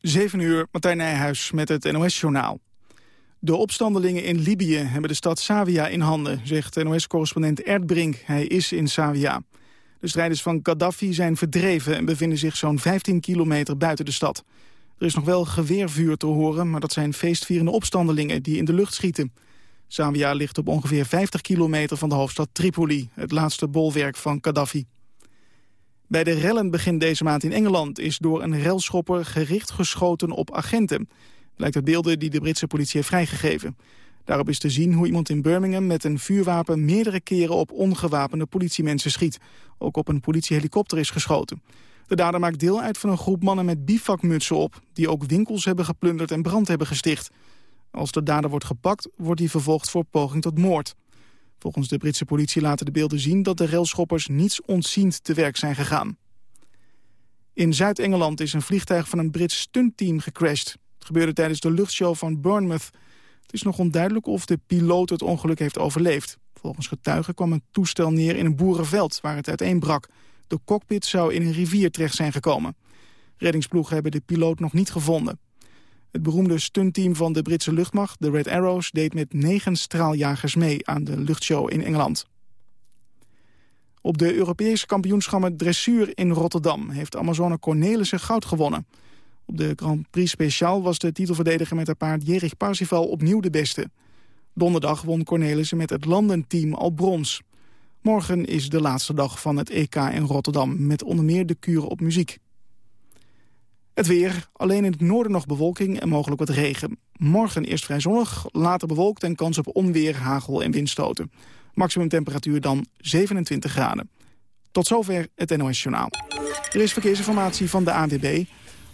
7 uur, Martijn Nijhuis met het NOS-journaal. De opstandelingen in Libië hebben de stad Savia in handen, zegt NOS-correspondent Erdbrink. Hij is in Savia. De strijders van Gaddafi zijn verdreven en bevinden zich zo'n 15 kilometer buiten de stad. Er is nog wel geweervuur te horen, maar dat zijn feestvierende opstandelingen die in de lucht schieten. Savia ligt op ongeveer 50 kilometer van de hoofdstad Tripoli, het laatste bolwerk van Gaddafi. Bij de rellen begin deze maand in Engeland is door een relschopper gericht geschoten op agenten. Blijkt uit beelden die de Britse politie heeft vrijgegeven. Daarop is te zien hoe iemand in Birmingham met een vuurwapen meerdere keren op ongewapende politiemensen schiet. Ook op een politiehelikopter is geschoten. De dader maakt deel uit van een groep mannen met bivakmutsen op... die ook winkels hebben geplunderd en brand hebben gesticht. Als de dader wordt gepakt, wordt hij vervolgd voor poging tot moord. Volgens de Britse politie laten de beelden zien dat de railschoppers niets ontziend te werk zijn gegaan. In Zuid-Engeland is een vliegtuig van een Brits stuntteam gecrashed. Het gebeurde tijdens de luchtshow van Bournemouth. Het is nog onduidelijk of de piloot het ongeluk heeft overleefd. Volgens getuigen kwam het toestel neer in een boerenveld waar het uiteenbrak. De cockpit zou in een rivier terecht zijn gekomen. Reddingsploegen hebben de piloot nog niet gevonden. Het beroemde stuntteam van de Britse luchtmacht, de Red Arrows... deed met negen straaljagers mee aan de luchtshow in Engeland. Op de Europese kampioenschappen dressuur in Rotterdam... heeft Amazone Cornelissen goud gewonnen. Op de Grand Prix Speciaal was de titelverdediger met haar paard Jerich Parsifal opnieuw de beste. Donderdag won Cornelissen met het landenteam al brons. Morgen is de laatste dag van het EK in Rotterdam... met onder meer de kuren op muziek. Het weer, alleen in het noorden nog bewolking en mogelijk wat regen. Morgen eerst vrij zonnig, later bewolkt en kans op onweer, hagel en windstoten. Maximum temperatuur dan 27 graden. Tot zover het NOS Journaal. Er is verkeersinformatie van de ANWB.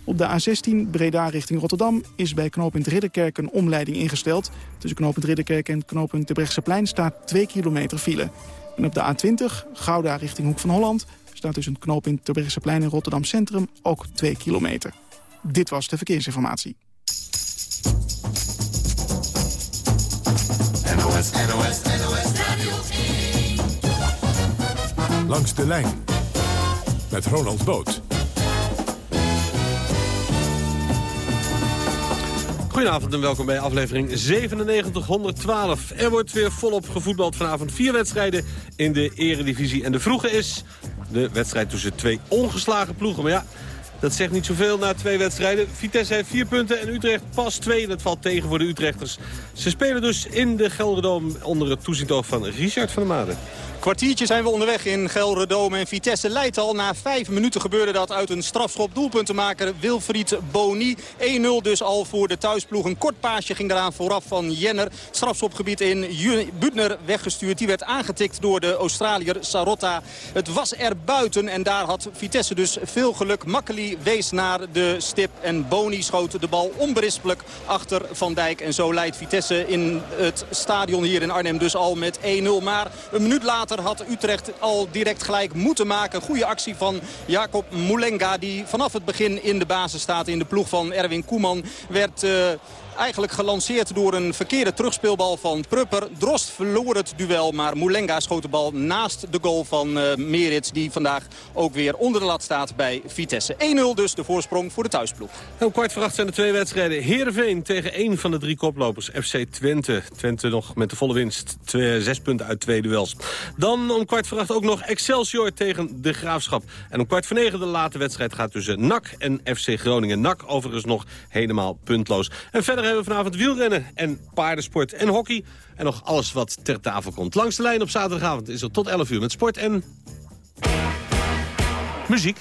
Op de A16 Breda richting Rotterdam is bij knooppunt Ridderkerk een omleiding ingesteld. Tussen knooppunt Ridderkerk en knooppunt Plein staat 2 kilometer file. En op de A20 Gouda richting Hoek van Holland staat tussen knooppunt Plein en Rotterdam Centrum ook 2 kilometer. Dit was de verkeersinformatie. NOS, NOS, NOS Radio Langs de lijn met Ronald Boot. Goedenavond en welkom bij aflevering 9712. Er wordt weer volop gevoetbald vanavond. Vier wedstrijden in de eredivisie. En de vroege is de wedstrijd tussen twee ongeslagen ploegen. Maar ja, dat zegt niet zoveel na twee wedstrijden. Vitesse heeft vier punten en Utrecht pas twee. Dat valt tegen voor de Utrechters. Ze spelen dus in de Gelderdoom onder het toezicht van Richard van der Maden kwartiertje zijn we onderweg in Gelredome. En Vitesse leidt al. Na vijf minuten gebeurde dat uit een strafschop doelpunt te maken. Wilfried Boni. 1-0 dus al voor de thuisploeg. Een kort paasje ging eraan vooraf van Jenner. Strafschopgebied in Butner weggestuurd. Die werd aangetikt door de Australiër Sarotta. Het was er buiten en daar had Vitesse dus veel geluk. Makkeli wees naar de stip en Boni schoot de bal onberispelijk achter Van Dijk. En zo leidt Vitesse in het stadion hier in Arnhem dus al met 1-0. Maar een minuut later had Utrecht al direct gelijk moeten maken. Goede actie van Jacob Moulenga die vanaf het begin in de basis staat. In de ploeg van Erwin Koeman werd... Uh, Eigenlijk gelanceerd door een verkeerde terugspeelbal van Prupper. Drost verloor het duel, maar Moulenga schoot de bal naast de goal van uh, Merits... die vandaag ook weer onder de lat staat bij Vitesse. 1-0 dus de voorsprong voor de thuisploeg. Om kwart voor acht zijn de twee wedstrijden. Heerenveen tegen één van de drie koplopers. FC Twente. Twente nog met de volle winst. Twee, zes punten uit twee duels. Dan om kwart voor acht ook nog Excelsior tegen de Graafschap. En om kwart voor negen de late wedstrijd gaat tussen NAC en FC Groningen. NAC overigens nog helemaal puntloos. En verder hebben we vanavond wielrennen en paardensport en hockey. En nog alles wat ter tafel komt. Langs de lijn op zaterdagavond is er tot 11 uur met sport en... muziek.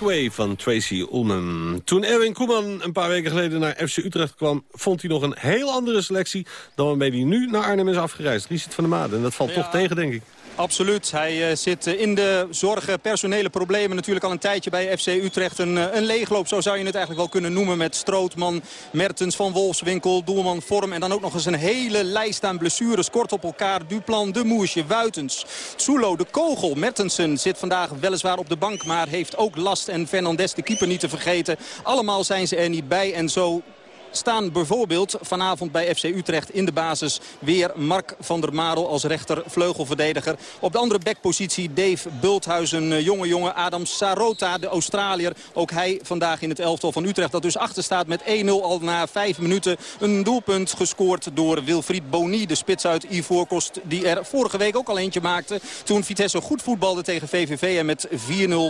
Breakaway van Tracy Ullman. Toen Erwin Koeman een paar weken geleden naar FC Utrecht kwam... vond hij nog een heel andere selectie dan waarmee hij nu naar Arnhem is afgereisd. Richard van der Maden. En dat valt toch tegen, denk ik. Absoluut. Hij uh, zit in de zorgen, personele problemen natuurlijk al een tijdje bij FC Utrecht. Een, een leegloop, zo zou je het eigenlijk wel kunnen noemen. Met Strootman, Mertens, Van Wolfswinkel, Doelman, Vorm. En dan ook nog eens een hele lijst aan blessures. Kort op elkaar. Duplan, De Moesje, Wuitens, Soelo, De Kogel. Mertensen zit vandaag weliswaar op de bank, maar heeft ook last. En Fernandes, de keeper, niet te vergeten. Allemaal zijn ze er niet bij. En zo staan bijvoorbeeld vanavond bij FC Utrecht in de basis weer Mark van der Marel als rechtervleugelverdediger. Op de andere backpositie Dave Bulthuizen, jonge jonge Adam Sarota, de Australier. Ook hij vandaag in het elftal van Utrecht dat dus achter staat met 1-0 al na vijf minuten. Een doelpunt gescoord door Wilfried Boni, de spits uit Ivoorkost. Die er vorige week ook al eentje maakte. Toen Vitesse goed voetbalde tegen VVV en met 4-0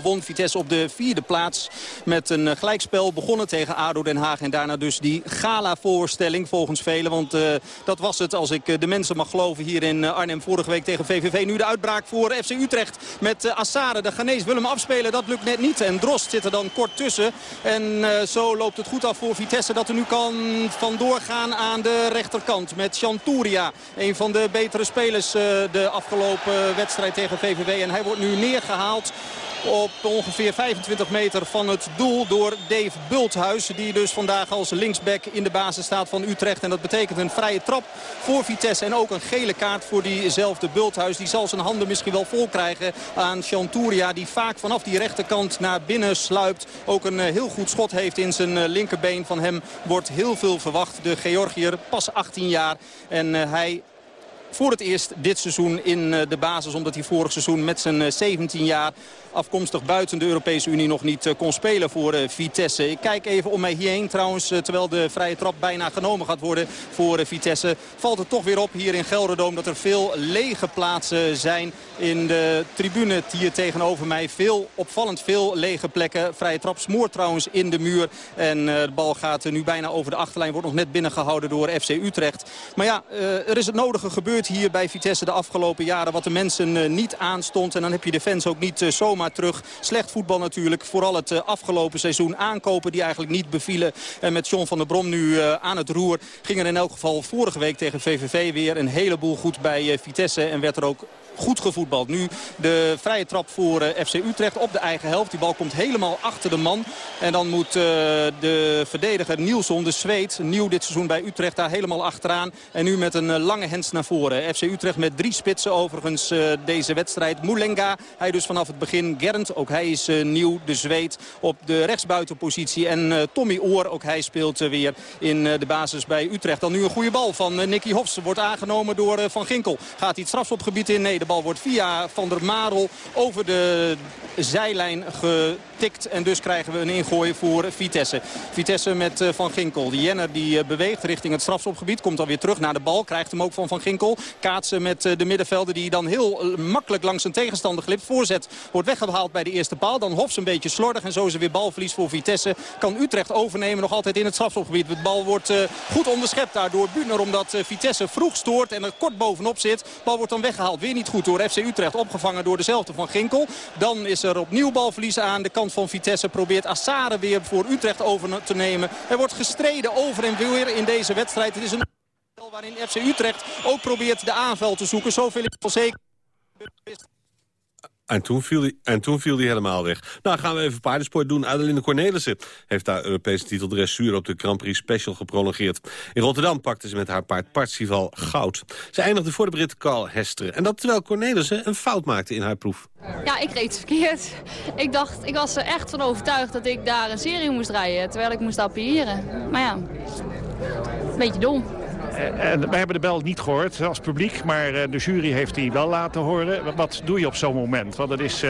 won. Vitesse op de vierde plaats met een gelijkspel begonnen tegen ADO Den Haag. En daarna dus die gala-voorstelling volgens velen. Want uh, dat was het als ik uh, de mensen mag geloven hier in uh, Arnhem vorige week tegen VVV. Nu de uitbraak voor FC Utrecht met uh, Assare. De Ghanese willen hem afspelen. Dat lukt net niet. En Drost zit er dan kort tussen. En zo loopt het goed af voor Vitesse dat er nu kan vandoor gaan aan de rechterkant. Met Chanturia. Een van de betere spelers de afgelopen wedstrijd tegen VVV. En hij wordt nu neergehaald op ongeveer 25 meter van het doel door Dave Bulthuis. Die dus vandaag als linksback in de basis staat van Utrecht. En dat betekent een vrije trap voor Vitesse. En ook een gele kaart voor diezelfde Bulthuis. Die zal zijn handen misschien wel vol krijgen aan Chanturia. Die vaak vanaf die rechterkant naar binnen sluipt. Ook een heel goed schot heeft in zijn linkerbeen. Van hem wordt heel veel verwacht. De Georgiër, pas 18 jaar. En hij voor het eerst dit seizoen in de basis. Omdat hij vorig seizoen met zijn 17 jaar afkomstig buiten de Europese Unie nog niet kon spelen voor Vitesse. Ik kijk even om mij hierheen trouwens, terwijl de vrije trap bijna genomen gaat worden voor Vitesse. Valt het toch weer op hier in Gelderdoom dat er veel lege plaatsen zijn in de tribune hier tegenover mij. Veel, opvallend veel lege plekken. Vrije trap smoort trouwens in de muur. En de bal gaat nu bijna over de achterlijn. Wordt nog net binnengehouden door FC Utrecht. Maar ja, er is het nodige gebeurd hier bij Vitesse de afgelopen jaren. Wat de mensen niet aanstond. En dan heb je de fans ook niet zomaar maar terug. Slecht voetbal natuurlijk. Vooral het afgelopen seizoen aankopen die eigenlijk niet bevielen. En met John van der Brom nu aan het roer ging er in elk geval vorige week tegen VVV weer een heleboel goed bij Vitesse. En werd er ook goed gevoetbald. Nu de vrije trap voor FC Utrecht op de eigen helft. Die bal komt helemaal achter de man. En dan moet de verdediger Nielsen, de Zweed, nieuw dit seizoen bij Utrecht, daar helemaal achteraan. En nu met een lange hens naar voren. FC Utrecht met drie spitsen overigens deze wedstrijd. Moulenga, hij dus vanaf het begin. Gernt, ook hij is nieuw, de Zweed, op de rechtsbuitenpositie. En Tommy Oor, ook hij speelt weer in de basis bij Utrecht. Dan nu een goede bal van Nicky Hofs. Wordt aangenomen door Van Ginkel. Gaat hij het strafschopgebied in? Nee, de bal wordt via Van der Marel over de zijlijn getikt. En dus krijgen we een ingooi voor Vitesse. Vitesse met Van Ginkel. Die Jenner die beweegt richting het strafschopgebied. Komt alweer terug naar de bal. Krijgt hem ook van Van Ginkel. Kaatsen met de middenvelder die dan heel makkelijk langs zijn tegenstander glipt. Voorzet wordt weggehaald bij de eerste paal. Dan Hofs een beetje slordig en zo is er weer balverlies voor Vitesse. Kan Utrecht overnemen nog altijd in het strafschopgebied. De bal wordt goed onderschept daardoor Buhner omdat Vitesse vroeg stoort en er kort bovenop zit. Bal wordt dan weggehaald. Weer niet goed door FC Utrecht. Opgevangen door dezelfde van Ginkel. Dan is er opnieuw balverlies aan de kant van Vitesse. Probeert Assare weer voor Utrecht over te nemen. Er wordt gestreden over en weer in deze wedstrijd. Het is een waarin FC Utrecht ook probeert de aanval te zoeken. Zoveel is zeker. En toen, viel hij, en toen viel hij helemaal weg. Nou, gaan we even paardensport doen. Adeline Cornelissen heeft haar Europese titel dressuur op de Grand Prix Special geprolongeerd. In Rotterdam pakte ze met haar paard Partsival goud. Ze eindigde voor de Brit Carl Hester. En dat terwijl Cornelissen een fout maakte in haar proef. Ja, ik reed verkeerd. Ik dacht, ik was er echt van overtuigd dat ik daar een serie moest rijden. Terwijl ik moest appiëren. Maar ja, een beetje dom. En wij hebben de bel niet gehoord als publiek, maar de jury heeft die wel laten horen. Wat doe je op zo'n moment? Want dat is,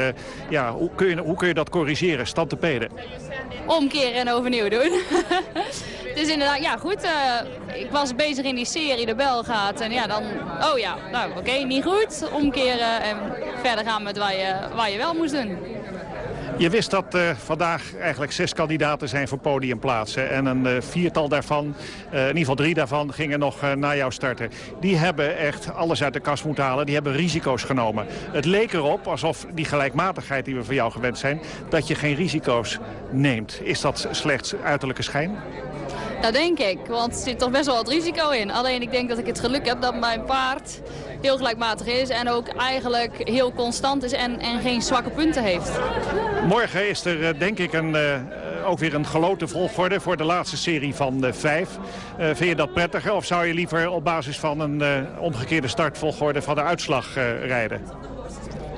ja, hoe, kun je, hoe kun je dat corrigeren, stand te peden? Omkeren en overnieuw doen. dus inderdaad, ja goed, ik was bezig in die serie, de bel gaat. En ja, dan, oh ja, nou oké, niet goed. Omkeren en verder gaan met wat je, wat je wel moest doen. Je wist dat uh, vandaag eigenlijk zes kandidaten zijn voor podiumplaatsen. En een uh, viertal daarvan, uh, in ieder geval drie daarvan, gingen nog na jou starten. Die hebben echt alles uit de kast moeten halen. Die hebben risico's genomen. Het leek erop, alsof die gelijkmatigheid die we van jou gewend zijn... dat je geen risico's neemt. Is dat slechts uiterlijke schijn? Dat denk ik, want er zit toch best wel wat risico in. Alleen ik denk dat ik het geluk heb dat mijn paard heel gelijkmatig is... en ook eigenlijk heel constant is en, en geen zwakke punten heeft. Morgen is er eh, denk ik een, uh, ook weer een geloten volgorde voor de laatste serie van de vijf. Uh, vind je dat prettiger of zou je liever op basis van een omgekeerde startvolgorde van de uitslag rijden?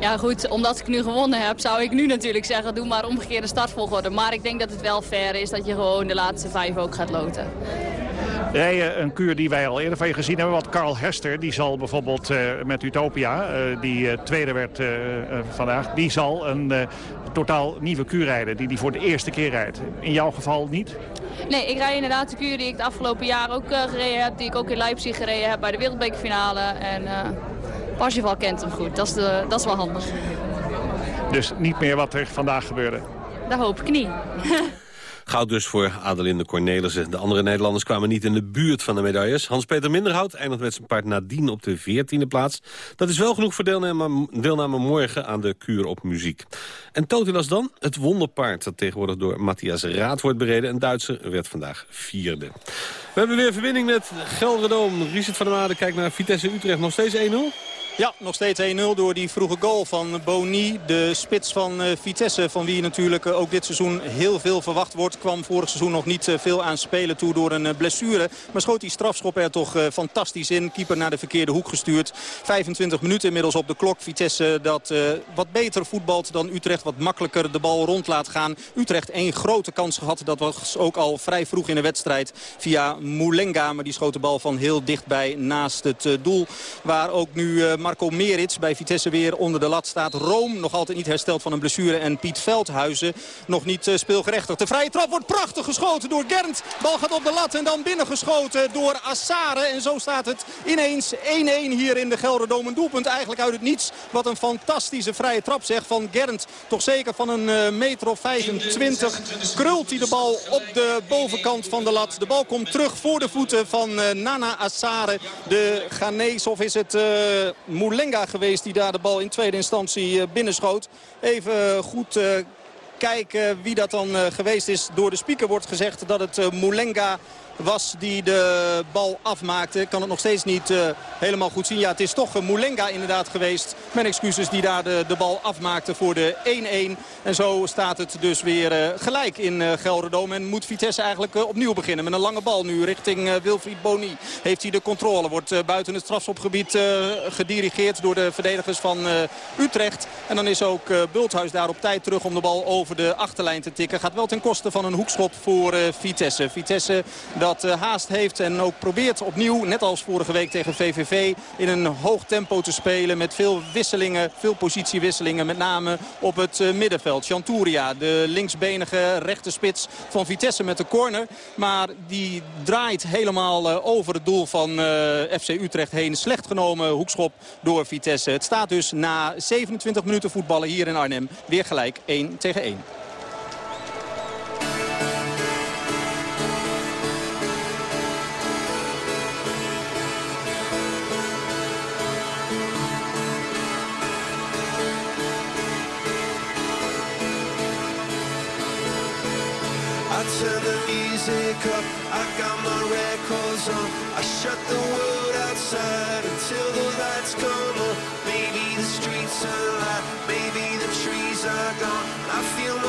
Ja goed, omdat ik nu gewonnen heb, zou ik nu natuurlijk zeggen... doe maar omgekeerde startvolgorde. Maar ik denk dat het wel fair is dat je gewoon de laatste vijf ook gaat loten. Rijden een kuur die wij al eerder van je gezien hebben. Want Carl Hester, die zal bijvoorbeeld uh, met Utopia, uh, die uh, tweede werd vandaag... die zal een totaal nieuwe kuur rijden, die die voor de eerste keer rijdt. In jouw geval niet? Nee, ik rij inderdaad de kuur die ik het afgelopen jaar ook gereden heb. Die ik ook in Leipzig gereden heb bij de wereldbekerfinale. En Parsifal kent hem goed. Dat is, de, dat is wel handig. Dus niet meer wat er vandaag gebeurde? Dat hoop ik niet. Goud dus voor Adelinde Cornelissen. De andere Nederlanders kwamen niet in de buurt van de medailles. Hans-Peter Minderhout eindigt met zijn paard Nadine op de 14e plaats. Dat is wel genoeg voor deelname, deelname morgen aan de kuur op muziek. En Totilas dan, het wonderpaard dat tegenwoordig door Matthias Raad wordt bereden. Een Duitser werd vandaag vierde. We hebben weer verbinding met Gelredoom. Richard van der Made kijkt naar Vitesse Utrecht. Nog steeds 1-0? Ja, nog steeds 1-0 door die vroege goal van Boni. De spits van uh, Vitesse, van wie natuurlijk uh, ook dit seizoen heel veel verwacht wordt. Kwam vorig seizoen nog niet uh, veel aan spelen toe door een blessure. Maar schoot die strafschop er toch fantastisch in. Keeper naar de verkeerde hoek gestuurd. 25 minuten inmiddels op de klok. Vitesse dat wat beter voetbalt dan Utrecht. Wat makkelijker de bal rond laat gaan. Utrecht één grote kans gehad. Dat was ook al vrij vroeg in de wedstrijd via Moulenga. Maar die schoot de bal van heel dichtbij naast het doel. Waar ook nu Marco Merits bij Vitesse weer onder de lat staat. Room nog altijd niet hersteld van een blessure. En Piet Veldhuizen nog niet uh, speelgerechtigd. De vrije trap wordt prachtig geschoten door Gernt. Bal gaat op de lat en dan binnengeschoten door Assare. En zo staat het ineens 1-1 hier in de Gelderdoom. Een doelpunt eigenlijk uit het niets. Wat een fantastische vrije trap zegt van Gernt. Toch zeker van een uh, meter of 25. Krult hij de bal op de bovenkant van de lat. De bal komt terug voor de voeten van uh, Nana Assare. De Ghanese of is het... Moulenga geweest die daar de bal in tweede instantie eh, binnenschoot. Even goed eh, kijken wie dat dan eh, geweest is. Door de speaker wordt gezegd dat het Moulenga was die de bal afmaakte. Kan het nog steeds niet uh, helemaal goed zien. Ja, het is toch Moulenga inderdaad geweest. Mijn excuses die daar de, de bal afmaakte voor de 1-1. En zo staat het dus weer uh, gelijk in uh, Gelderdoom. En moet Vitesse eigenlijk opnieuw beginnen. Met een lange bal nu richting Wilfried Boni. Heeft hij de controle. Wordt buiten het strafschopgebied gedirigeerd door de verdedigers van Utrecht. En dan is ook Bulthuis daar op tijd terug om de bal over de achterlijn te tikken. Gaat wel ten koste van een hoekschop voor Vitesse. Vitesse dat eh, haast heeft en ook probeert opnieuw, net als vorige week tegen VVV, in een hoog tempo te spelen met veel wisselingen, veel positiewisselingen, met name op het eh, middenveld. Chanturia, de linksbenige rechte spits van Vitesse met de corner, maar die draait helemaal eh, over het doel van FC Utrecht heen. Slecht genomen hoekschop door Vitesse. Het staat dus na 27 minuten voetballen hier in Arnhem weer gelijk 1 tegen 1. Music up, I got my records on. I shut the world outside until the lights come on. Maybe the streets are alive, maybe the trees are gone. I feel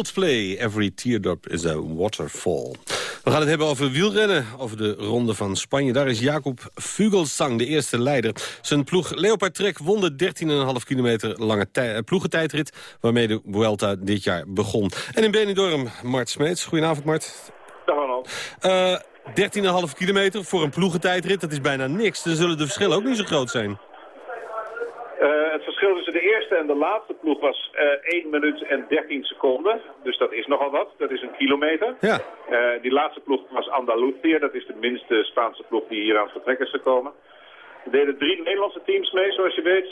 Coldplay, Every Teardrop is a Waterfall. We gaan het hebben over wielrennen, over de Ronde van Spanje. Daar is Jacob Vugelsang, de eerste leider. Zijn ploeg Leopard Trek won de 13,5 kilometer lange eh, ploegentijdrit... waarmee de Vuelta dit jaar begon. En in Benidorm, Mart Smeets. Goedenavond, Mart. Dag, Ronald. Uh, 13,5 kilometer voor een ploegentijdrit, dat is bijna niks. Dan zullen de verschillen ook niet zo groot zijn. Uh, het verschil tussen de eerste en de laatste ploeg was uh, 1 minuut en 13 seconden. Dus dat is nogal wat. Dat is een kilometer. Ja. Uh, die laatste ploeg was Andalusia. Dat is de minste Spaanse ploeg die hier aan het vertrek is gekomen. Er deden drie Nederlandse teams mee, zoals je weet.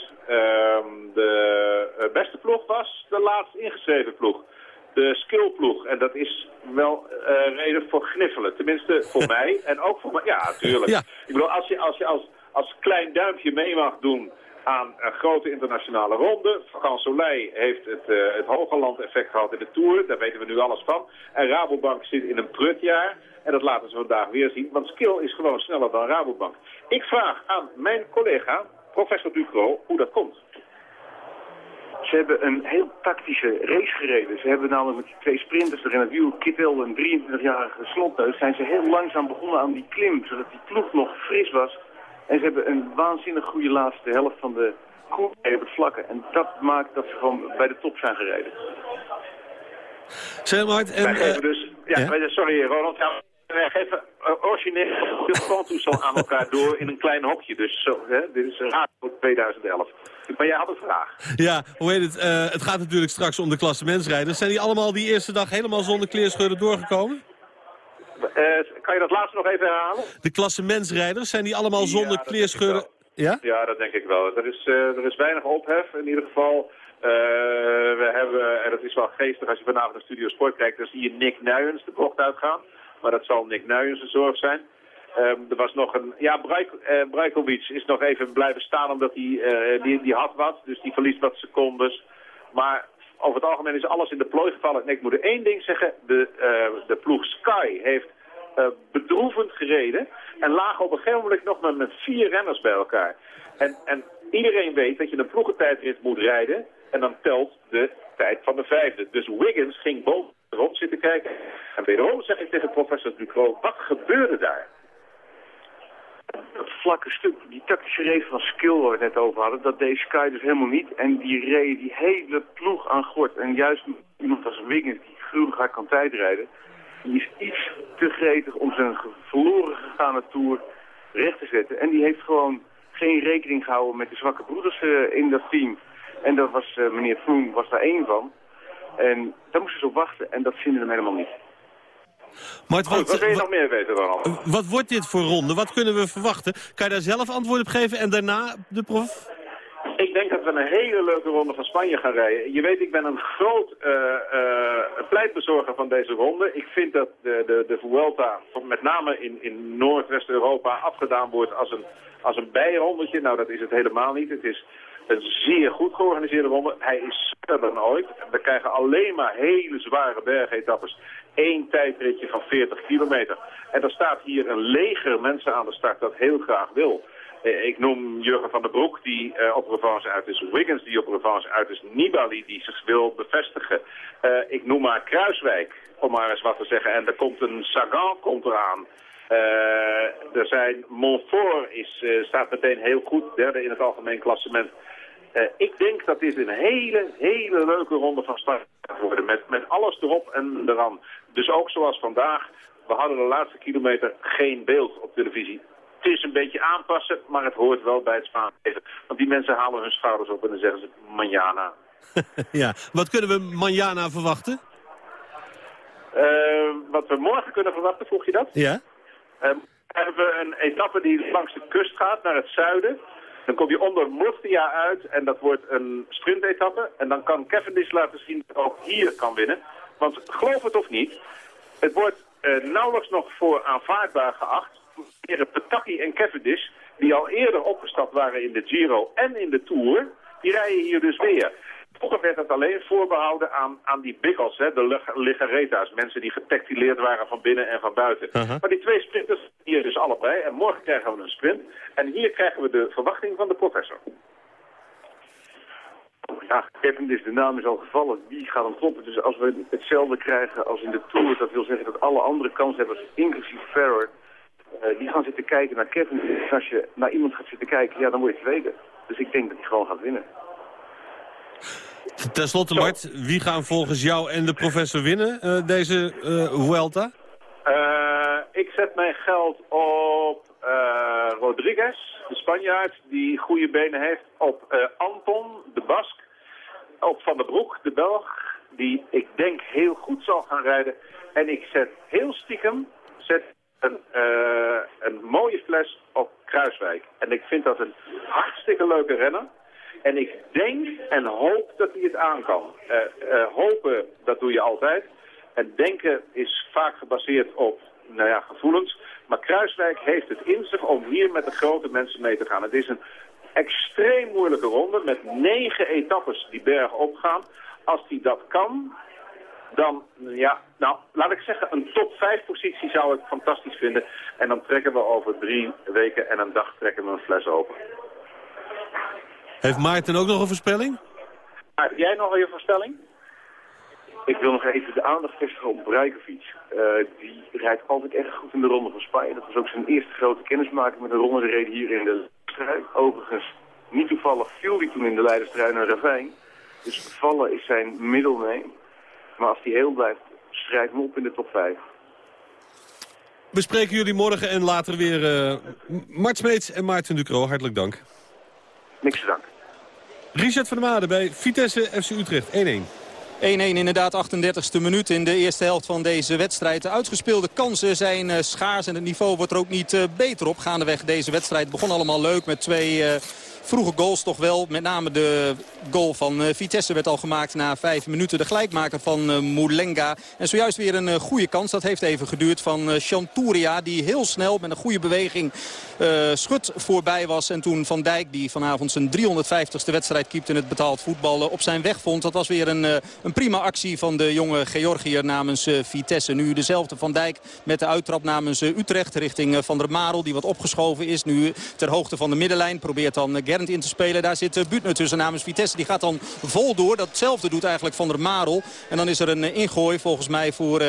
de beste ploeg was de laatst ingeschreven ploeg. De skillploeg. En dat is wel reden voor gniffelen. Tenminste voor mij. En ook voor mij. Ja, natuurlijk. Ja. Ik bedoel, als je als, je als, als klein duimpje mee mag doen aan een grote internationale ronde. Van Soleil heeft het, uh, het Hogeland effect gehad in de Tour. Daar weten we nu alles van. En Rabobank zit in een prutjaar. En dat laten ze vandaag weer zien. Want skill is gewoon sneller dan Rabobank. Ik vraag aan mijn collega, professor Ducro, hoe dat komt. Ze hebben een heel tactische race gereden. Ze hebben namelijk met die twee sprinters er in het wiel, Kittel en 23-jarige Slotneus, zijn ze heel langzaam begonnen aan die klim, zodat die ploeg nog fris was. En ze hebben een waanzinnig goede laatste helft van de koers op het vlakken. En dat maakt dat ze gewoon bij de top zijn gereden. Zeg maar, en, wij geven dus, ja, ja? Wij, sorry Ronald, ja, wij geven uh, origineel de foto's aan elkaar door in een klein hokje. Dus zo, hè, dit is een raad voor 2011. Maar jij had een vraag. Ja, hoe heet het? Uh, het gaat natuurlijk straks om de klassementsrijders. Zijn die allemaal die eerste dag helemaal zonder kleerscheuren doorgekomen? Uh, kan je dat laatste nog even herhalen? De klassementsrijders, zijn die allemaal zonder ja, kleerscheuren? Ja? ja, dat denk ik wel. Er is, uh, er is weinig ophef in ieder geval. Uh, we hebben, en dat is wel geestig als je vanavond naar Studio Sport kijkt, dan zie je Nick Nuyens de bocht uitgaan. Maar dat zal Nick Nuyens een zorg zijn. Um, er was nog een... Ja, uh, Brajkovic is nog even blijven staan omdat hij... Uh, die, die had wat, dus die verliest wat secondes. Maar over het algemeen is alles in de plooi gevallen. En ik moet er één ding zeggen. De, uh, de ploeg Sky heeft uh, bedroevend gereden. En lagen op een gegeven moment nog maar met vier renners bij elkaar. En, en iedereen weet dat je een ploegentijdrit moet rijden. En dan telt de tijd van de vijfde. Dus Wiggins ging boven rond zitten kijken. En wederom zeg ik tegen professor Ducro, wat gebeurde daar? Dat vlakke stuk, die tactische race van skill waar we het net over hadden, dat deed Sky dus helemaal niet. En die reed die hele ploeg aan gort. En juist iemand als Wiggins, die gruwelijk hard kan tijdrijden, die is iets te gretig om zijn verloren gegaane Tour recht te zetten. En die heeft gewoon geen rekening gehouden met de zwakke broeders uh, in dat team. En dat was, uh, meneer Froome was daar één van. En daar moesten ze op wachten en dat vinden we helemaal niet. Maar Goed, wat, wat wil je nog meer weten dan al? Wat wordt dit voor ronde? Wat kunnen we verwachten? Kan je daar zelf antwoord op geven en daarna de prof? Ik denk dat we een hele leuke ronde van Spanje gaan rijden. Je weet, ik ben een groot uh, uh, pleitbezorger van deze ronde. Ik vind dat de, de, de Vuelta, met name in, in Noordwest-Europa, afgedaan wordt als een, als een bijrondetje. Nou, dat is het helemaal niet. Het is een zeer goed georganiseerde ronde. Hij is dan ooit. We krijgen alleen maar hele zware bergetappes. Eén tijdritje van 40 kilometer. En er staat hier een leger mensen aan de start dat heel graag wil. Ik noem Jurgen van der Broek, die uh, op revanche uit is. Wiggins, die op revanche uit is. Nibali, die zich wil bevestigen. Uh, ik noem maar Kruiswijk, om maar eens wat te zeggen. En er komt een Sagan komt eraan. Uh, er zijn Montfort is, staat meteen heel goed, derde in het algemeen klassement. Uh, ik denk dat dit een hele, hele leuke ronde van start gaat worden. Met, met alles erop en eraan. Dus ook zoals vandaag, we hadden de laatste kilometer geen beeld op televisie. Het is een beetje aanpassen, maar het hoort wel bij het Spaanse leven. Want die mensen halen hun schouders op en dan zeggen ze manjana. ja, wat kunnen we manjana verwachten? Uh, wat we morgen kunnen verwachten, vroeg je dat? Ja. Uh, hebben we een etappe die langs de kust gaat naar het zuiden. Dan kom je onder Murcia uit en dat wordt een sprintetappe. En dan kan Cavendish laten zien dat ook hier kan winnen. Want geloof het of niet, het wordt uh, nauwelijks nog voor aanvaardbaar geacht. Heren Petacchi en Cavendish, die al eerder opgestapt waren in de Giro en in de Tour, die rijden hier dus weer. Vroeger werd het alleen voorbehouden aan, aan die biggels, hè, de ligareta's. Mensen die getactileerd waren van binnen en van buiten. Uh -huh. Maar die twee sprinters hier dus allebei. En morgen krijgen we een sprint. En hier krijgen we de verwachting van de professor. Ja, Cavendish, de naam is al gevallen. Wie gaat hem kloppen? Dus als we hetzelfde krijgen als in de Tour, dat wil zeggen dat alle andere kanshebbers, inclusief Ferrer, uh, die gaan zitten kijken naar Cavendish. Als je naar iemand gaat zitten kijken, ja, dan word je tweede. Dus ik denk dat hij gewoon gaat winnen. Ten slotte, Mart, wie gaan volgens jou en de professor winnen uh, deze uh, Vuelta? ik zet mijn geld op Rodriguez, de Spanjaard, die goede benen heeft. Op Anton, de Bask. Op Van der Broek, de Belg, die ik denk heel goed zal gaan rijden. En ik zet heel stiekem zet een, een mooie fles op Kruiswijk. En ik vind dat een hartstikke leuke renner. En ik denk en hoop dat hij het aan kan. Uh, uh, hopen, dat doe je altijd. En denken is vaak gebaseerd op nou ja, gevoelens. Maar Kruiswijk heeft het in zich om hier met de grote mensen mee te gaan. Het is een extreem moeilijke ronde met negen etappes die berg opgaan. Als hij dat kan, dan, ja, nou, laat ik zeggen, een top 5 positie zou ik fantastisch vinden. En dan trekken we over drie weken en een dag trekken we een fles open. Heeft Maarten ook nog een voorspelling? Heb jij nog een voorspelling? Ik wil nog even de aandacht vestigen op Brajkovic. Uh, die rijdt altijd echt goed in de Ronde van Spanje. Dat was ook zijn eerste grote kennismaking met een ronde reden hier in de strijd. Overigens, niet toevallig viel hij toen in de Leiderstrijd naar Ravijn. Dus vallen is zijn middelneem. Maar als hij heel blijft, schrijf hem op in de top 5. We spreken jullie morgen en later weer uh, Mart Smeets en Maarten Ducro. Hartelijk dank. Niks te dank. Richard van der Made bij Vitesse FC Utrecht 1-1. 1-1 inderdaad, 38e minuut in de eerste helft van deze wedstrijd. De uitgespeelde kansen zijn uh, schaars en het niveau wordt er ook niet uh, beter op. Gaandeweg deze wedstrijd begon allemaal leuk met twee... Uh, vroege goals toch wel. Met name de goal van Vitesse werd al gemaakt na vijf minuten. De gelijkmaker van Moulenga. En zojuist weer een goede kans. Dat heeft even geduurd van Chanturia. Die heel snel met een goede beweging uh, Schut voorbij was. En toen Van Dijk, die vanavond zijn 350ste wedstrijd keept in het betaald voetballen, op zijn weg vond. Dat was weer een, een prima actie van de jonge Georgiër namens Vitesse. Nu dezelfde Van Dijk met de uittrap namens Utrecht richting Van der Marel. Die wat opgeschoven is. Nu ter hoogte van de middenlijn. Probeert dan In te spelen. Daar zit Butner tussen namens Vitesse. Die gaat dan vol door. Datzelfde doet eigenlijk Van der Marel. En dan is er een ingooi volgens mij voor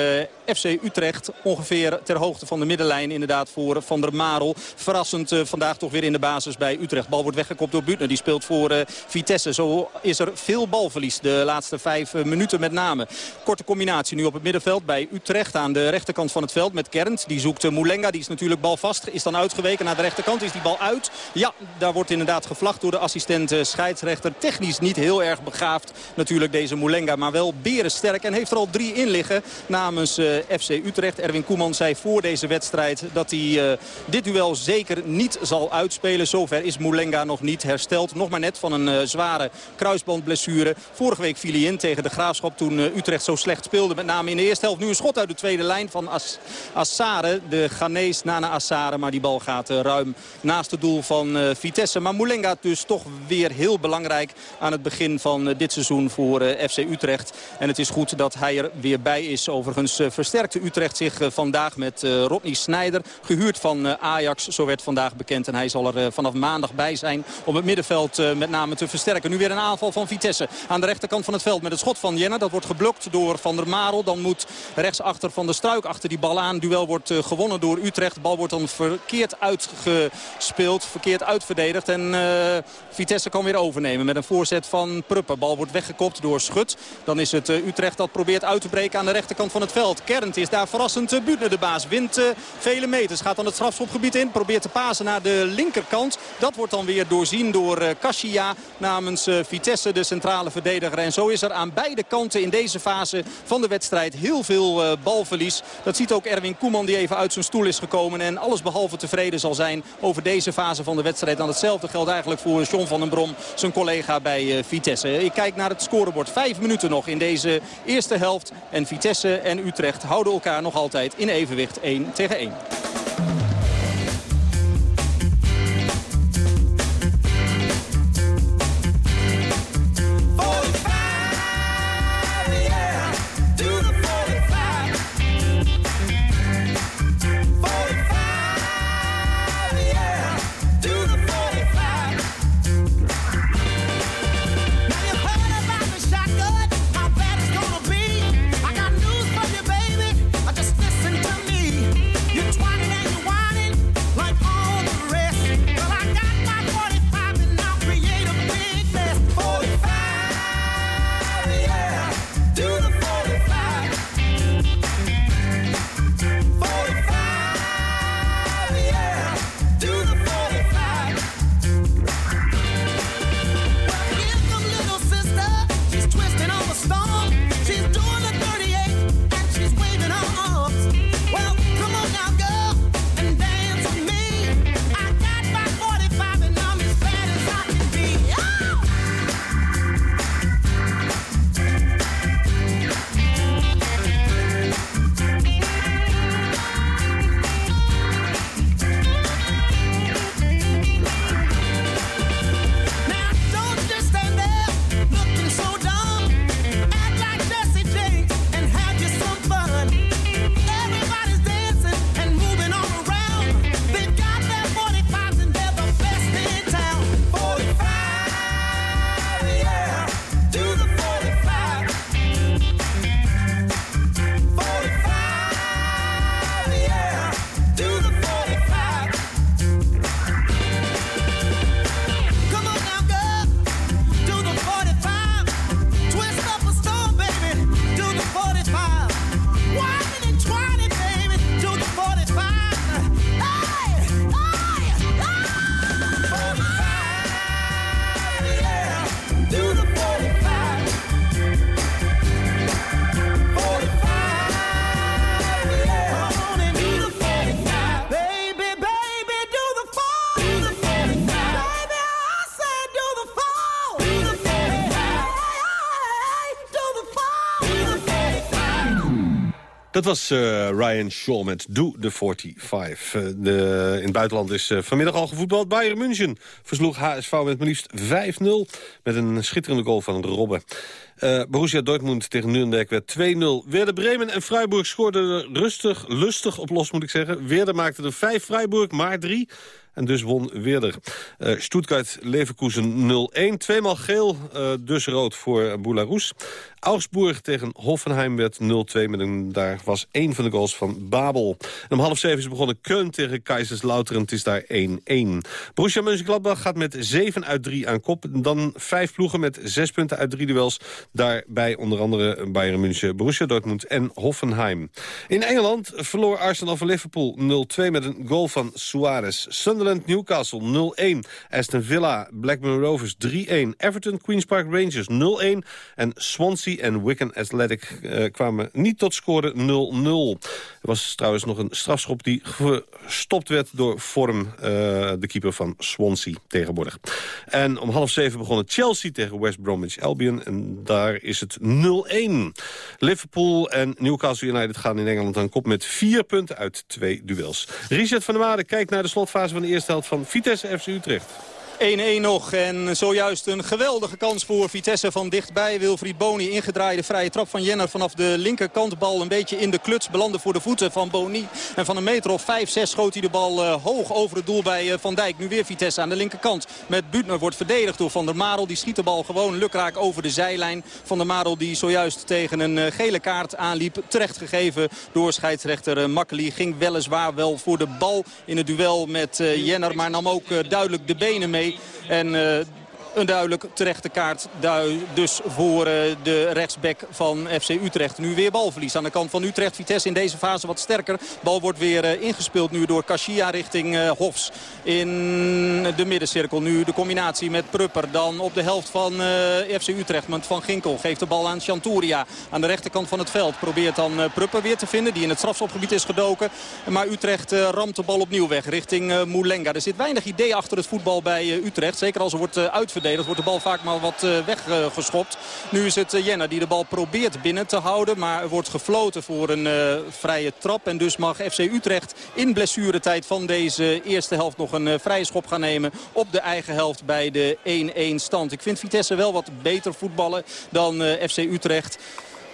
FC Utrecht. Ongeveer ter hoogte van de middenlijn inderdaad voor Van der Marel verrassend vandaag toch weer in de basis bij Utrecht. Bal wordt weggekopt door Butner. Die speelt voor Vitesse. Zo is er veel balverlies de laatste vijf minuten met name. Korte combinatie nu op het middenveld bij Utrecht. Aan de rechterkant van het veld met Kernt. Die zoekt Moulenga. Die is natuurlijk balvast. Is dan uitgeweken naar de rechterkant. Is die bal uit? Ja, daar wordt inderdaad gevlacht door de assistent scheidsrechter. Technisch niet heel erg begaafd natuurlijk deze Moulenga. Maar wel berensterk. En heeft er al drie in liggen namens FC Utrecht. Erwin Koeman zei voor deze wedstrijd dat hij dit duel zeker niet zal uitspelen. Zover is Moulenga nog niet hersteld. Nog maar net van een zware kruisbandblessure. Vorige week viel hij in tegen de Graafschap toen Utrecht zo slecht speelde. Met name in de eerste helft. Nu een schot uit de tweede lijn van As Assare. De Ghanese Nana Assare. Maar die bal gaat ruim naast het doel van Vitesse. Maar Moulenga dus toch weer heel belangrijk aan het begin van dit seizoen voor FC Utrecht. En het is goed dat hij er weer bij is. Overigens versterkte Utrecht zich vandaag met Rodney Snijder. Gehuurd van Ajax. Zo werd vandaag bekend. En hij zal er eh, vanaf maandag bij zijn om het middenveld eh, met name te versterken. Nu weer een aanval van Vitesse aan de rechterkant van het veld met het schot van Jenner. Dat wordt geblokt door Van der Marel. Dan moet rechtsachter Van der Struik achter die bal aan. Duel wordt eh, gewonnen door Utrecht. De bal wordt dan verkeerd uitgespeeld, verkeerd uitverdedigd. En Vitesse kan weer overnemen met een voorzet van Pruppen. Bal wordt weggekopt door Schut. Dan is het Utrecht dat probeert uit te breken aan de rechterkant van het veld. Kernt is daar verrassend. Butner de baas wint vele meters. Gaat dan het strafschopgebied in. Probeert te pasen naar de linkerkant. Dat wordt dan weer doorzien door uh, namens Vitesse, de centrale verdediger. En zo is er aan beide kanten in deze fase van de wedstrijd heel veel balverlies. Dat ziet ook Erwin Koeman die even uit zijn stoel is gekomen. En alles behalve tevreden zal zijn over deze fase van de wedstrijd. Dan hetzelfde geldt eigenlijk voor John van den Brom, zijn collega bij Vitesse. Ik kijk naar het scorebord. Vijf minuten nog in deze eerste helft. En Vitesse en Utrecht houden elkaar nog altijd in evenwicht 1 tegen 1. Dat was uh, Ryan Shaw met Do the 45. Uh, de, in het buitenland is uh, vanmiddag al gevoetbald. Bayern München versloeg HSV met maar liefst 5-0. Met een schitterende goal van Robben. Borussia Dortmund tegen Nuremberg werd 2-0. Werder Bremen en Freiburg scoorden rustig, lustig op los moet ik zeggen. Werder maakte er 5, Freiburg maar 3. En dus won Weerder. Uh, Stuttgart-Leverkusen 0-1. Tweemaal geel, uh, dus rood voor Boularus. Augsburg tegen Hoffenheim werd 0-2. Met een, daar was één van de goals van Babel. En om half zeven is begonnen Köln tegen Kaiserslautern. Het is daar 1-1. Borussia Mönchengladbach gaat met 7 uit 3 aan kop. Dan vijf ploegen met 6 punten uit drie duels. Daarbij onder andere Bayern München, Borussia Dortmund en Hoffenheim. In Engeland verloor Arsenal van Liverpool 0-2 met een goal van Suarez. Sunderland Newcastle 0-1. Aston Villa Blackburn Rovers 3-1. Everton Queen's Park Rangers 0-1. En Swansea en Wigan Athletic uh, kwamen niet tot scoren 0-0. Er was trouwens nog een strafschop die gestopt werd door Vorm, uh, de keeper van Swansea tegenwoordig. En om half zeven begonnen Chelsea tegen West Bromwich Albion. En daar is het 0-1. Liverpool en Newcastle United gaan in Engeland aan kop met vier punten uit twee duels. Richard van der Waarde kijkt naar de slotfase van de eerste helft van Vitesse FC Utrecht. 1-1 nog. En zojuist een geweldige kans voor Vitesse van dichtbij. Wilfried Boni ingedraaide vrije trap van Jenner vanaf de linkerkant. Bal een beetje in de kluts. Belandde voor de voeten van Boni. En van een meter of 5-6 schoot hij de bal uh, hoog over het doel bij uh, Van Dijk. Nu weer Vitesse aan de linkerkant. Met Butner wordt verdedigd door Van der Marel. Die schiet de bal gewoon lukraak over de zijlijn. Van der Marel die zojuist tegen een uh, gele kaart aanliep. Terecht gegeven door scheidsrechter Makkeli. Ging weliswaar wel voor de bal in het duel met Jenner. Maar nam ook duidelijk de benen mee. En uh, een duidelijk terechte kaart dus voor uh, de rechtsback van FC Utrecht. Nu weer balverlies aan de kant van Utrecht. Vitesse in deze fase wat sterker. Bal wordt weer uh, ingespeeld nu door Kashia richting uh, Hofs. In de middencirkel nu de combinatie met Prupper. Dan op de helft van FC Utrecht. Van Ginkel geeft de bal aan Chanturia. Aan de rechterkant van het veld probeert dan Prupper weer te vinden. Die in het strafschopgebied is gedoken. Maar Utrecht ramt de bal opnieuw weg richting Moulenga. Er zit weinig idee achter het voetbal bij Utrecht. Zeker als er wordt uitverdeeld verdedigd. Wordt de bal vaak maar wat uh, weggeschopt. nu is het uh, Jenner die de bal probeert binnen te houden. Maar wordt gefloten voor een uh, vrije trap. En dus mag FC Utrecht in blessuretijd van deze eerste helft nog een vrije schop gaan nemen. Op de eigen helft bij de 1-1 stand. Ik vind Vitesse wel wat beter voetballen dan FC Utrecht.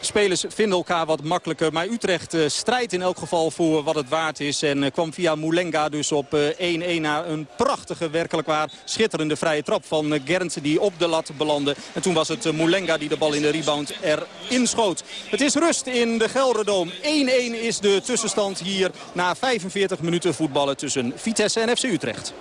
Spelers vinden elkaar wat makkelijker. Maar Utrecht uh, strijdt in elk geval voor wat het waard is. En uh, kwam via Moulenga dus op 1-1 uh, naar een prachtige, werkelijk waar schitterende vrije trap van Gerntsen die op de lat belandde. En toen was het Moulenga die de bal in de rebound erin schoot. Het is rust in de Gelderdoom. 1-1 is de tussenstand hier na 45 minuten voetballen tussen Vitesse en FC Utrecht.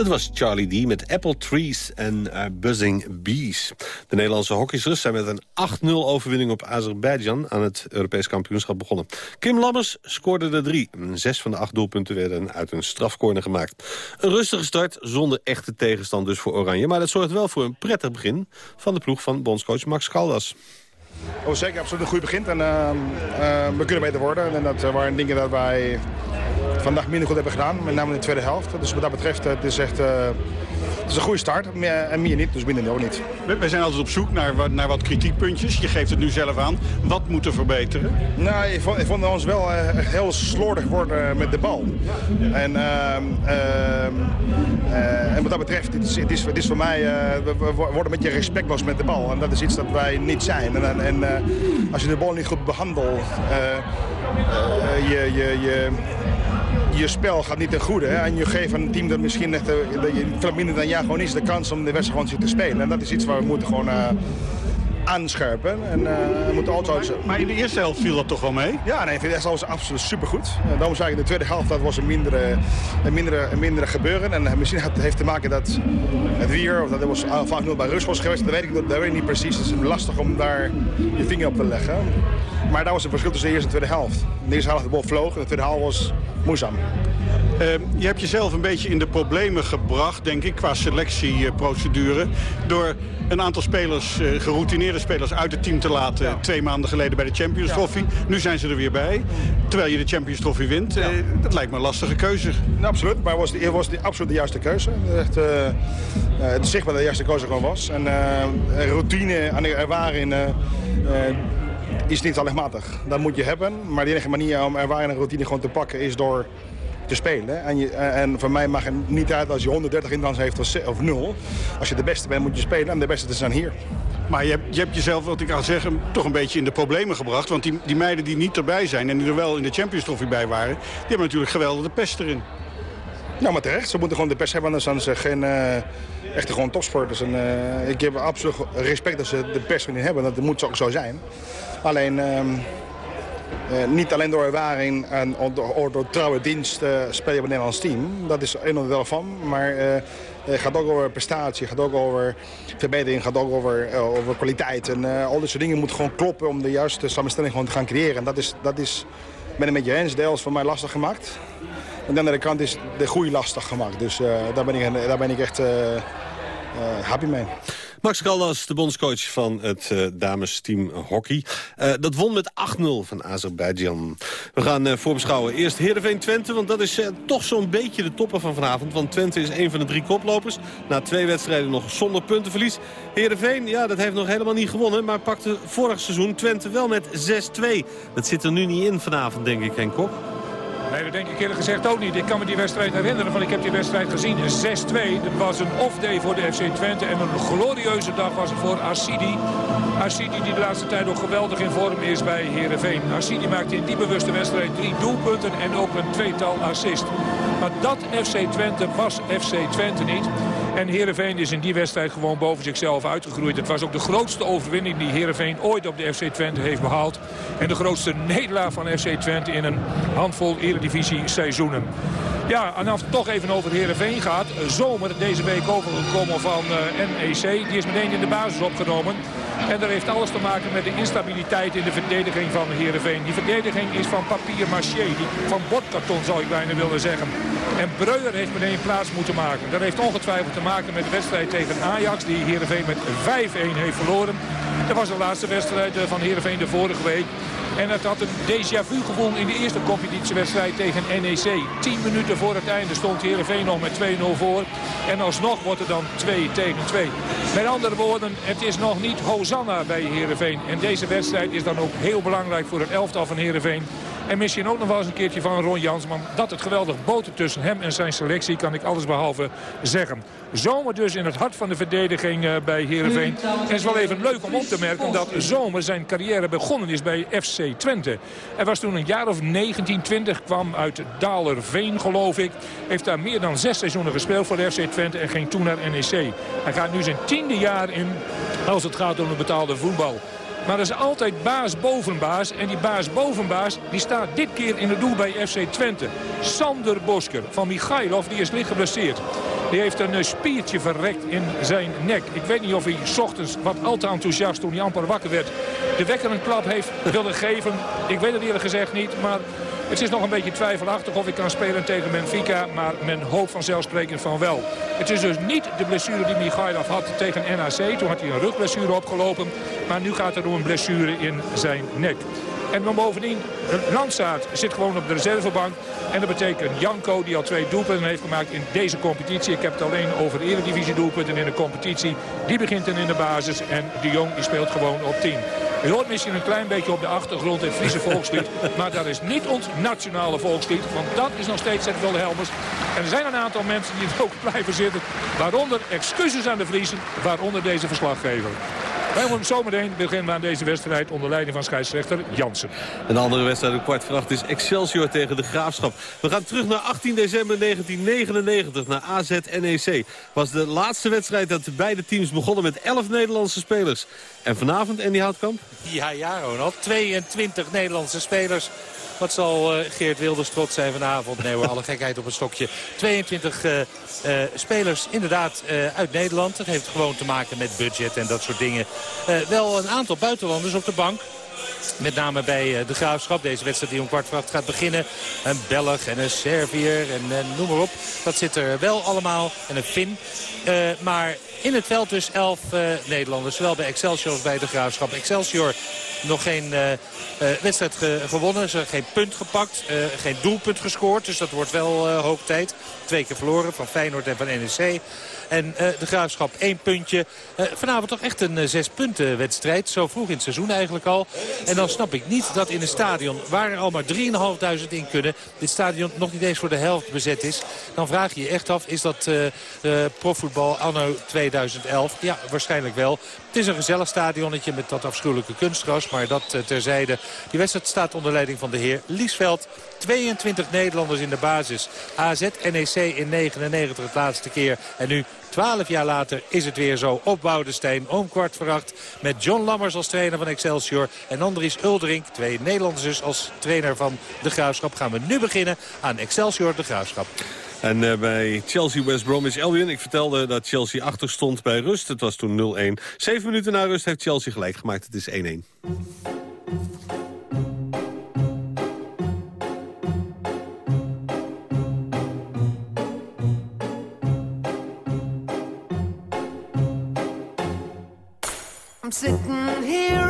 Dat was Charlie D. met Apple Trees en eh, Buzzing Bees. De Nederlandse hockeysters zijn met een 8-0 overwinning op Azerbeidzjan... aan het Europees kampioenschap begonnen. Kim Lammers scoorde de drie. Zes van de acht doelpunten werden uit een strafcorner gemaakt. Een rustige start zonder echte tegenstand dus voor Oranje. Maar dat zorgt wel voor een prettig begin van de ploeg van bondscoach Max Caldas. Oh, zeker, absoluut een goed begin. En, uh, uh, we kunnen beter worden. En dat waren dingen dat wij vandaag minder goed hebben gedaan. Met name in de tweede helft. Dus wat dat betreft, het is echt... Uh, het is een goede start meer, en meer niet, dus minder ook niet. We zijn altijd op zoek naar, wat, naar wat kritiekpuntjes. Je geeft het nu zelf aan. Wat moet er verbeteren? Nou, ik vond, ik vond ons wel uh, heel slordig worden met de bal. En, uh, uh, en wat dat betreft, het is, het is, het is voor mij, we, we, worden een beetje respectloos met de bal. En dat is iets dat wij niet zijn. En, en als je de bal niet goed behandelt, je, je, je je spel gaat niet ten goede. Hè? En je geeft een team dat misschien net, uh, dat je minder dan jou gewoon is de kans om de wedstrijd gewoon te spelen. En dat is iets waar we moeten gewoon uh, aanscherpen. En uh, we moeten altijd... Maar, maar in de eerste helft viel dat toch wel mee? Ja, nee, in de eerste helft was absoluut supergoed. Uh, daarom zei ik in de tweede helft dat was een mindere, een mindere, een mindere gebeuren. En misschien het heeft te maken dat het weer, of dat het was vaak 0 bij rust was geweest. Dat weet ik, dat weet ik niet precies. Het is lastig om daar je vinger op te leggen. Maar daar was het verschil tussen de eerste en de tweede helft. In de eerste helft de bal vloog en de tweede helft was moeizaam. Uh, je hebt jezelf een beetje in de problemen gebracht, denk ik, qua selectieprocedure. Door een aantal spelers, uh, geroutineerde spelers, uit het team te laten. Ja. Twee maanden geleden bij de Champions Trophy. Ja. Nu zijn ze er weer bij. Terwijl je de Champions Trophy wint. Ja. Uh, dat lijkt me een lastige keuze. Ja, absoluut, maar het was, was de, absoluut de juiste keuze. Echt, het is zichtbaar dat de juiste keuze gewoon was. En routine en ervaring is niet allemachtig. Dat moet je hebben. Maar de enige manier om ervaring en routine gewoon te pakken is door te spelen. En, je, en voor mij mag het niet uit als je 130 indans heeft of, of 0. Als je de beste bent moet je spelen en de beste zijn hier. Maar je hebt, je hebt jezelf, wat ik kan zeggen, toch een beetje in de problemen gebracht. Want die, die meiden die niet erbij zijn en die er wel in de Champions Trophy bij waren... die hebben natuurlijk geweldige pest erin. Ja, maar terecht. Ze moeten gewoon de pers hebben, anders zijn ze geen uh, echte gewoon topsporters. En, uh, ik heb absoluut respect dat ze de pers niet hebben. Dat moet ook zo zijn. Alleen, uh, uh, niet alleen door ervaring en door, trouwe dienst uh, speel je op een Nederlands team. Dat is een onderdeel van. Maar het gaat ook over prestatie, gaat ook over verbetering, gaat ook over, over kwaliteit. En al dit soort dingen moeten gewoon kloppen om de juiste samenstelling gewoon te gaan creëren. En dat is, dat is met je eens, deels voor mij lastig gemaakt. En de andere kant is de groei lastig gemaakt. Dus daar, ben ik, daar ben ik echt happy mee. Max Caldas, de bondscoach van het uh, damesteam hockey. Uh, dat won met 8-0 van Azerbeidzjan. We gaan uh, voorbeschouwen. Eerst Heerenveen-Twente, want dat is toch zo'n beetje de topper van vanavond. Want Twente is een van de drie koplopers. Na twee wedstrijden nog zonder puntenverlies. Heerenveen, ja, dat heeft nog helemaal niet gewonnen. Maar pakte vorig seizoen Twente wel met 6-2. Dat zit er nu niet in vanavond, denk ik, Henk Kok. Nee, dat denk ik eerlijk gezegd ook niet. Ik kan me die wedstrijd herinneren, want ik heb die wedstrijd gezien. 6-2. Dat was een off-day voor de FC Twente. En een glorieuze dag was het voor Arsidi. Arsidi die de laatste tijd nog geweldig in vorm is bij Heerenveen. Arsidi maakte in die bewuste wedstrijd drie doelpunten en ook een tweetal assist. Maar dat FC Twente was FC Twente niet. En Heerenveen is in die wedstrijd gewoon boven zichzelf uitgegroeid. Het was ook de grootste overwinning die Heerenveen ooit op de FC Twente heeft behaald. En de grootste nederlaag van FC Twente in een handvol eredivisie seizoenen. Ja, en als het toch even over Heerenveen gaat. Zomer deze week overgekomen van uh, NEC. Die is meteen in de basis opgenomen. En dat heeft alles te maken met de instabiliteit in de verdediging van Heerenveen. Die verdediging is van papier maché, van bordkarton zou ik bijna willen zeggen. En Breuer heeft meteen plaats moeten maken. Dat heeft ongetwijfeld te maken met de wedstrijd tegen Ajax, die Heerenveen met 5-1 heeft verloren. Dat was de laatste wedstrijd van Heerenveen de vorige week. En het had een déjà vu gevoel in de eerste competitiewedstrijd tegen NEC. 10 minuten voor het einde stond Heerenveen nog met 2-0 voor. En alsnog wordt het dan 2 tegen 2. Met andere woorden, het is nog niet Hosanna bij Heerenveen. En deze wedstrijd is dan ook heel belangrijk voor het elftal van Heerenveen. En misschien ook nog wel eens een keertje van Ron Jansman. Dat het geweldig boten tussen hem en zijn selectie kan ik alles behalve zeggen. Zomer dus in het hart van de verdediging uh, bij Heerenveen. En het is wel even leuk om op te merken dat Zomer zijn carrière begonnen is bij FC Twente. Hij was toen een jaar of 19, 20, kwam uit Dalerveen geloof ik. Heeft daar meer dan zes seizoenen gespeeld voor de FC Twente en ging toen naar NEC. Hij gaat nu zijn tiende jaar in als het gaat om het betaalde voetbal. Maar er is altijd baas boven baas. En die baas boven baas die staat dit keer in het doel bij FC Twente. Sander Bosker van Michailov die is licht geblesseerd. Die heeft een eh, spiertje verrekt in zijn nek. Ik weet niet of hij ochtends wat al te enthousiast toen hij amper wakker werd... de wekker een klap heeft willen geven. Ik weet het eerlijk gezegd niet, maar het is nog een beetje twijfelachtig of ik kan spelen tegen Benfica. Maar men hoopt vanzelfsprekend van wel. Het is dus niet de blessure die Michailov had tegen NAC. Toen had hij een rugblessure opgelopen. Maar nu gaat er door een blessure in zijn nek. En dan bovendien, Landsaat zit gewoon op de reservebank. En dat betekent Janko, die al twee doelpunten heeft gemaakt in deze competitie. Ik heb het alleen over de eredivisie doelpunten in de competitie. Die begint dan in de basis. En de Jong die speelt gewoon op 10. U hoort misschien een klein beetje op de achtergrond het Friese volkslied. Maar dat is niet ons nationale volkslied. Want dat is nog steeds het Wilhelmers. En er zijn een aantal mensen die het ook blijven zitten. Waaronder excuses aan de Friesen. Waaronder deze verslaggever. Wij moeten zometeen beginnen we aan deze wedstrijd onder leiding van scheidsrechter Jansen. Een andere wedstrijd om kwart voor acht is Excelsior tegen de Graafschap. We gaan terug naar 18 december 1999, naar AZ NEC. was de laatste wedstrijd dat beide teams begonnen met 11 Nederlandse spelers. En vanavond, Andy Houtkamp? Ja, ja, Ronald. 22 Nederlandse spelers. Wat zal uh, Geert Wilders trots zijn vanavond? Nee hoor, alle gekheid op een stokje. 22 uh, uh, spelers inderdaad uit Nederland. Dat heeft gewoon te maken met budget en dat soort dingen. wel een aantal buitenlanders op de bank. Met name bij de Graafschap. Deze wedstrijd die om kwart voor acht gaat beginnen. Een Belg en een Serviër en, en noem maar op. Dat zit er wel allemaal. En een Fin. Maar in het veld dus elf uh, Nederlanders. Zowel bij Excelsior als bij de Graafschap. Excelsior nog geen uh, uh, wedstrijd ge gewonnen. Ze geen punt gepakt. geen doelpunt gescoord. Dus dat wordt wel hoog tijd. Twee keer verloren van Feyenoord en van NEC. En uh, de Graafschap één puntje. Uh, vanavond toch echt een uh, zes punten wedstrijd. Zo vroeg in het seizoen eigenlijk al. En dan snap ik niet dat in een stadion waar er al maar 3.500 in kunnen... dit stadion nog niet eens voor de helft bezet is. Dan vraag je je echt af, is dat anno 2011? Ja, waarschijnlijk wel. Het is een gezellig stadionnetje met dat afschuwelijke kunstgras. Maar dat terzijde. Die wedstrijd staat onder leiding van de heer Liesveld. 22 Nederlanders in de basis. AZ, NEC in 99 het laatste keer. En nu 12 jaar later is het weer zo op Woudestein om kwart. Met John Lammers als trainer van Excelsior. En Andries Uldering, twee Nederlanders dus als trainer van de Graafschap. Gaan we nu beginnen aan Excelsior de Graafschap. En uh, bij Chelsea West Bromwich Albion, ik vertelde dat Chelsea achter stond bij rust. Het was toen 0-1. Zeven minuten na rust heeft Chelsea gelijk gemaakt. Het is 1-1. I'm sitting here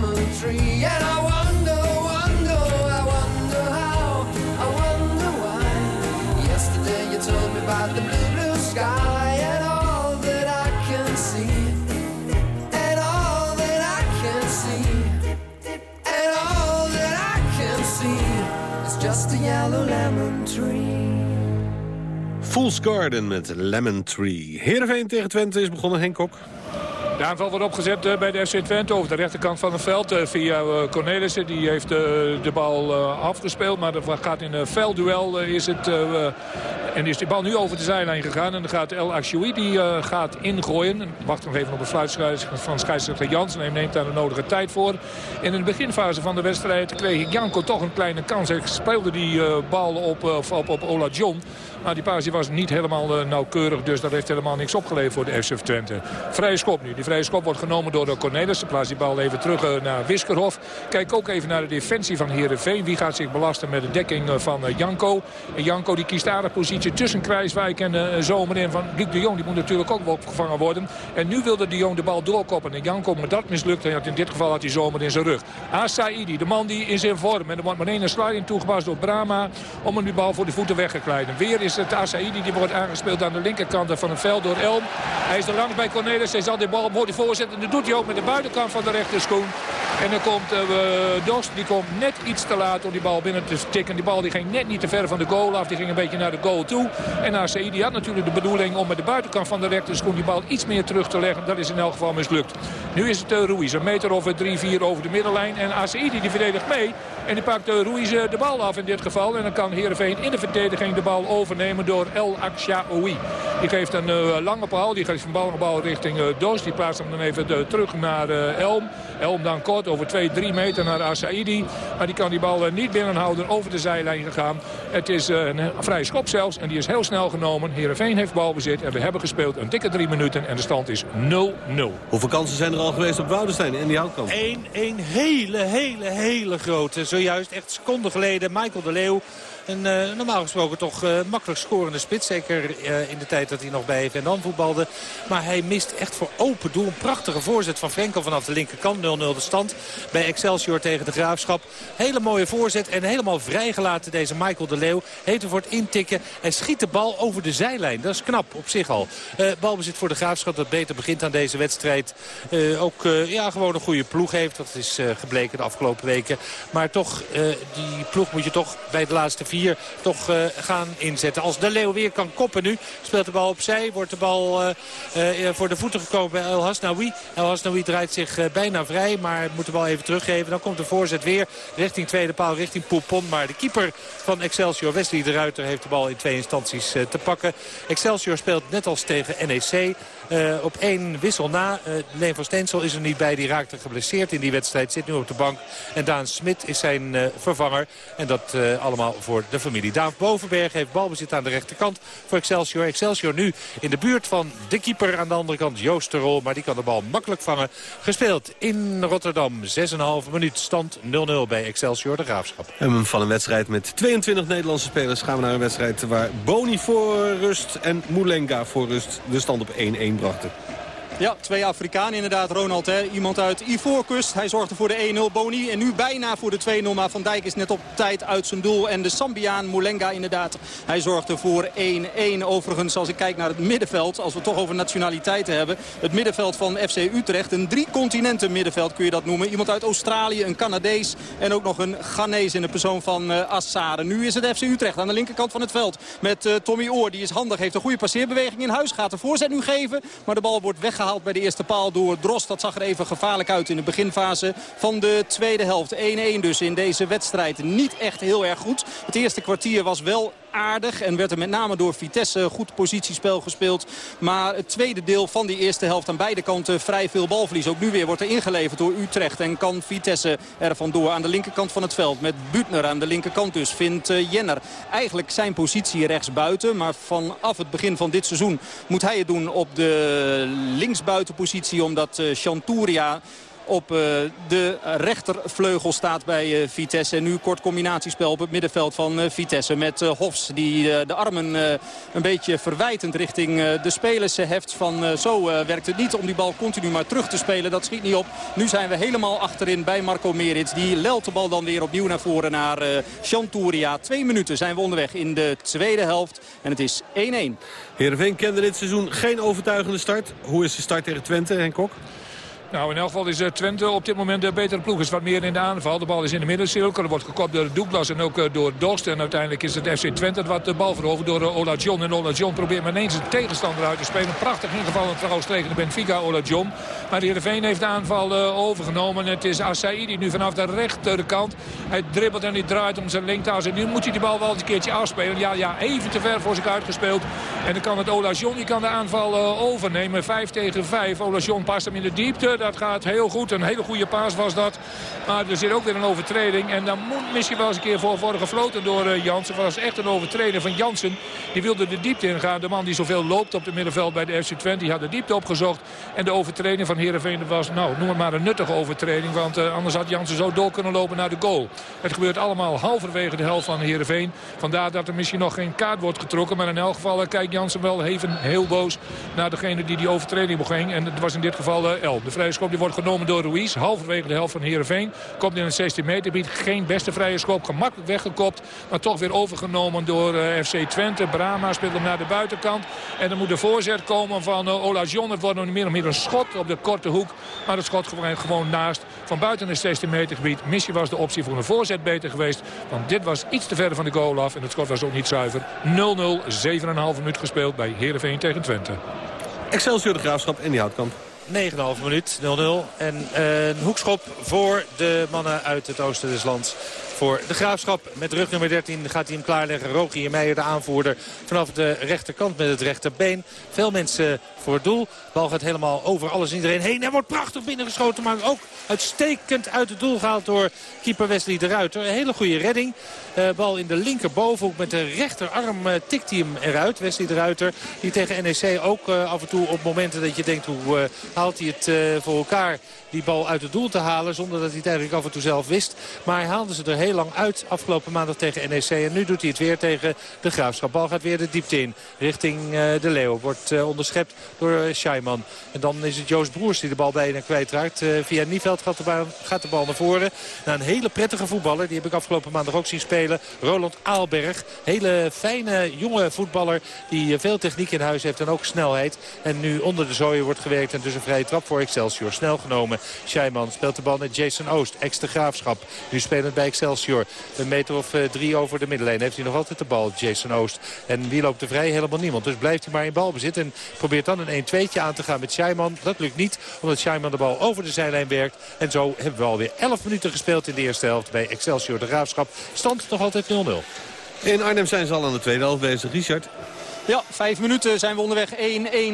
Fool's Garden met Lemon Tree. Heerenveen tegen Twente is begonnen, Henk Kok. De aanval wordt opgezet eh, bij de FC Twente over de rechterkant van het veld. eh, Via eh, Cornelissen. Die heeft de bal afgespeeld. Maar er gaat in een veldduel is het... eh, en is die bal nu over de zijlijn gegaan. En dan gaat El Achoui die eh, gaat ingooien. Wacht nog even op het fluitschrijf van scheidsrechter Jansen. Hij neemt daar de nodige tijd voor. In de beginfase van de wedstrijd kreeg Janko toch een kleine kans. Hij speelde die eh, bal op, op, op Ola John. Maar die paas was niet helemaal nauwkeurig. Dus dat heeft helemaal niks opgeleverd voor de FC Twente. Vrije schop nu. Die vrije schop wordt genomen door de Cornelis. Ze plaatst die bal even terug naar Wiskerhof. Kijk ook even naar de defensie van Heerenveen. Wie gaat zich belasten met de dekking van Janko. En Janko die kiest aardig positie tussen Krijswijk en uh, Zomerin van Luc de Jong. Die moet natuurlijk ook wel opgevangen worden. En nu wilde de Jong de bal doorkoppen. En Janko, maar dat mislukt. En in dit geval had hij Zomer in zijn rug. Asaidi, de man die in zijn vorm. En er wordt maar één sliding toegepast door Brama. Om hem die bal voor de voeten weg te kleiden. Weer is het Asaidi die wordt aangespeeld aan de linkerkant van het veld door Elm. Hij is er langs bij Cornelis. Hij zal die bal mooi voorzetten. En dat doet hij ook met de buitenkant van de rechterschoen. En dan komt uh, Dost. Die komt net iets te laat om die bal binnen te tikken. Die bal die ging net niet te ver van de goal af. Die ging een beetje naar de goal toe. En Asaidi had natuurlijk de bedoeling om met de buitenkant van de rechterschoen die bal iets meer terug te leggen. Dat is in elk geval mislukt. Nu is het uh, Ruiz. Een meter of 3-4 over de middenlijn. En Asaidi die verdedigt mee. En die pakt uh, Ruiz de bal af in dit geval. En dan kan Heerenveen in de verdediging de bal overnemen door El Akshaoui. Die geeft een uh, lange paal. Die geeft een bal, bal richting uh, Doos. Die plaatst hem dan even uh, terug naar Elm. Elm dan kort over 2-3 meter naar Asaidi. Maar die kan die bal niet binnenhouden. Over de zijlijn gegaan. Het is een vrije schop zelfs. En die is heel snel genomen. Heerenveen heeft balbezit. En we hebben gespeeld een dikke drie minuten. En de stand is 0-0. Hoeveel kansen zijn er al geweest op Woudenstein en die houtkant? Eén, een hele, hele, hele grote. Zojuist echt seconden geleden Michael de Leeuw een uh, normaal gesproken toch uh, makkelijk scorende spits. Zeker uh, in de tijd dat hij nog bij Vendan voetbalde. Maar hij mist echt voor open doel. Een prachtige voorzet van Frenkel vanaf de linkerkant. 0-0 de stand bij Excelsior tegen de Graafschap. Hele mooie voorzet en helemaal vrijgelaten deze Michael de Leeuw. Heeft voor het intikken en schiet de bal over de zijlijn. Dat is knap op zich al. balbezit voor de Graafschap dat beter begint aan deze wedstrijd. ook ja, gewoon een goede ploeg heeft. Dat is gebleken de afgelopen weken. Maar toch, die ploeg moet je toch bij de laatste vier toch uh, gaan inzetten. Als De Leeuw weer kan koppen nu, speelt de bal opzij. Wordt de bal uh, uh, voor de voeten gekomen bij El Hasnaoui. El Hasnaoui draait zich bijna vrij, maar moet de bal even teruggeven. Dan komt de voorzet weer richting tweede paal, richting Poupon. Maar de keeper van Excelsior, Wesley de Ruiter, heeft de bal in twee instanties te pakken. Excelsior speelt net als tegen NEC. Uh, op één wissel na. Uh, Leen van Steensel is er niet bij. Die raakte geblesseerd in die wedstrijd. Zit nu op de bank. En Daan Smit is zijn uh, vervanger. En dat allemaal voor de familie. Daan Bovenberg heeft balbezit aan de rechterkant voor Excelsior. Excelsior nu in de buurt van de keeper aan de andere kant. Joost de Rol. Maar die kan de bal makkelijk vangen. Gespeeld in Rotterdam. 6,5 minuut stand 0-0 bij Excelsior de Graafschap. En van een wedstrijd met 22 Nederlandse spelers gaan we naar een wedstrijd waar Boni voor rust en Moulenga voor rust de stand op 1-1 brachten. Ja, twee Afrikanen inderdaad, Ronald. Hè. Iemand uit Ivoorkust. Hij zorgde voor de 1-0 Boni. En nu bijna voor de 2-0. Maar Van Dijk is net op tijd uit zijn doel. En de Sambiaan Moulenga inderdaad. Hij zorgde voor 1-1. Overigens, als ik kijk naar het middenveld. Als we het toch over nationaliteiten hebben. Het middenveld van FC Utrecht. Een drie continenten middenveld kun je dat noemen. Iemand uit Australië, een Canadees. En ook nog een Ghanese in de persoon van uh, Assare. Nu is het FC Utrecht aan de linkerkant van het veld. Met uh, Tommy Oor. Die is handig. Heeft een goede passeerbeweging in huis. Gaat de voorzet nu geven. Maar de bal wordt weggehaald bij de eerste paal door Drost. Dat zag er even gevaarlijk uit in de beginfase van de tweede helft. 1-1 dus in deze wedstrijd. Niet echt heel erg goed. Het eerste kwartier was wel aardig. En werd er met name door Vitesse goed positiespel gespeeld. Maar het tweede deel van die eerste helft aan beide kanten vrij veel balverlies. Ook nu weer wordt er ingeleverd door Utrecht. En kan Vitesse er vandoor aan de linkerkant van het veld. Met Butner aan de linkerkant dus vindt uh, Jenner. Eigenlijk zijn positie rechts buiten. Maar vanaf het begin van dit seizoen moet hij het doen op de linksbuitenpositie. Omdat uh, Chanturia op uh, de rechtervleugel staat bij uh, Vitesse. En nu kort combinatiespel op het middenveld van uh, Vitesse met Hofs. Die de armen een beetje verwijtend richting de spelers heft. Van zo werkt het niet om die bal continu maar terug te spelen. Dat schiet niet op. Nu zijn we helemaal achterin bij Marco Merits. Die lelt de bal dan weer opnieuw naar voren naar Chanturia. Twee minuten zijn we onderweg in de tweede helft. En het is 1-1. Heerenveen kende dit seizoen geen overtuigende start. Hoe is de start tegen Twente, Henk Kok? Nou, in elk geval is Twente op dit moment de betere ploeg. Is wat meer in de aanval. De bal is in de middencirkel. Er wordt gekopt door Douglas en ook door Dost. En uiteindelijk is het FC Twente wat de bal verovert door Ola John. En Ola John probeert maar ineens een tegenstander uit te spelen. Prachtig ingevallen trouwens tegen de Benfica, Ola John. Maar de Heerenveen heeft de aanval overgenomen. Het is Assaidi nu vanaf de rechterkant. Hij dribbelt en hij draait om zijn linktaas. En nu moet hij die bal wel eens een keertje afspelen. Ja, ja, even te ver voor zich uitgespeeld. En dan kan het Ola John, die kan de aanval overnemen. 5 tegen 5. Ola John past hem in de diepte. Dat gaat heel goed. Een hele goede paas was dat. Maar er zit ook weer een overtreding. En dan moet misschien wel eens een keer voor worden gefloten door uh, Jansen. Dat was echt een overtreding van Jansen. Die wilde de diepte ingaan. De man die zoveel loopt op het middenveld bij de FC Twente. Die had de diepte opgezocht. En de overtreding van Heerenveen was, nou, noem het maar een nuttige overtreding. Want uh, anders had Jansen zo door kunnen lopen naar de goal. Het gebeurt allemaal halverwege de helft van Heerenveen. Vandaar dat er misschien nog geen kaart wordt getrokken. Maar in elk geval uh, kijkt Jansen wel even heel boos naar degene die die overtreding beging. En het was in dit geval El. De schop die wordt genomen door Ruiz. Halverwege de helft van Heerenveen. Komt in het 16 meter gebied. Geen beste vrije schop. Gemakkelijk weggekopt. Maar toch weer overgenomen door uh, FC Twente. Brama speelt hem naar de buitenkant. En dan moet de voorzet komen van uh, Ola John. Het wordt nog meer of meer een schot op de korte hoek. Maar het schot gewoon, gewoon naast. Van buiten het 16 meter gebied. Missie was de optie voor een voorzet beter geweest. Want dit was iets te ver van de goal af. En het schot was ook niet zuiver. 0-0. 7,5 minuut gespeeld bij Heerenveen tegen Twente. Excelsior de Graafschap en die houtkamp. 9,5 minuut, 0-0. En een hoekschop voor de mannen uit het oosten des. Voor de Graafschap met rug nummer 13 gaat hij hem klaarleggen. Rogier Meijer, de aanvoerder, vanaf de rechterkant met het rechterbeen. Veel mensen voor het doel. Bal gaat helemaal over alles en iedereen heen. En wordt prachtig binnengeschoten, maar ook uitstekend uit het doel gehaald door keeper Wesley de Ruiter. Een hele goede redding. Uh, bal in de linkerbovenhoek met de rechterarm uh, tikt hij hem eruit. Wesley de Ruiter, die tegen NEC ook uh, af en toe op momenten dat je denkt hoe haalt hij het voor elkaar die bal uit het doel te halen. Zonder dat hij het eigenlijk af en toe zelf wist. Maar hij haalde ze er heel lang uit afgelopen maandag tegen NEC. En nu doet hij het weer tegen de Graafschap. Bal gaat weer de diepte in richting de Leeuw. Wordt onderschept door Scheiman. En dan is het Joost Broers die de bal bijna kwijtraakt. via Nieveld gaat de, bal, gaat de bal naar voren. Naar een hele prettige voetballer. Die heb ik afgelopen maandag ook zien spelen. Roland Aalberg. Hele fijne jonge voetballer. Die veel techniek in huis heeft en ook snelheid. En nu onder de zooien wordt gewerkt. En dus een vrije trap voor Excelsior. Snel genomen. Scheiman speelt de bal met Jason Oost. Extra graafschap. Nu spelend bij Excelsior. Een meter of uh, drie over de middenlijn. Heeft hij nog altijd de bal, Jason Oost. En wie loopt er vrij? Helemaal niemand. Dus blijft hij maar in balbezit. En probeert dan een 1-2'tje aan te gaan met Scheiman. Dat lukt niet, omdat Scheiman de bal over de zijlijn werkt. En zo hebben we alweer 11 minuten gespeeld in de eerste helft bij Excelsior de Graafschap. Stand nog altijd 0-0. In Arnhem zijn ze al aan de tweede helft bezig. Richard? Ja, vijf minuten zijn we onderweg. 1-1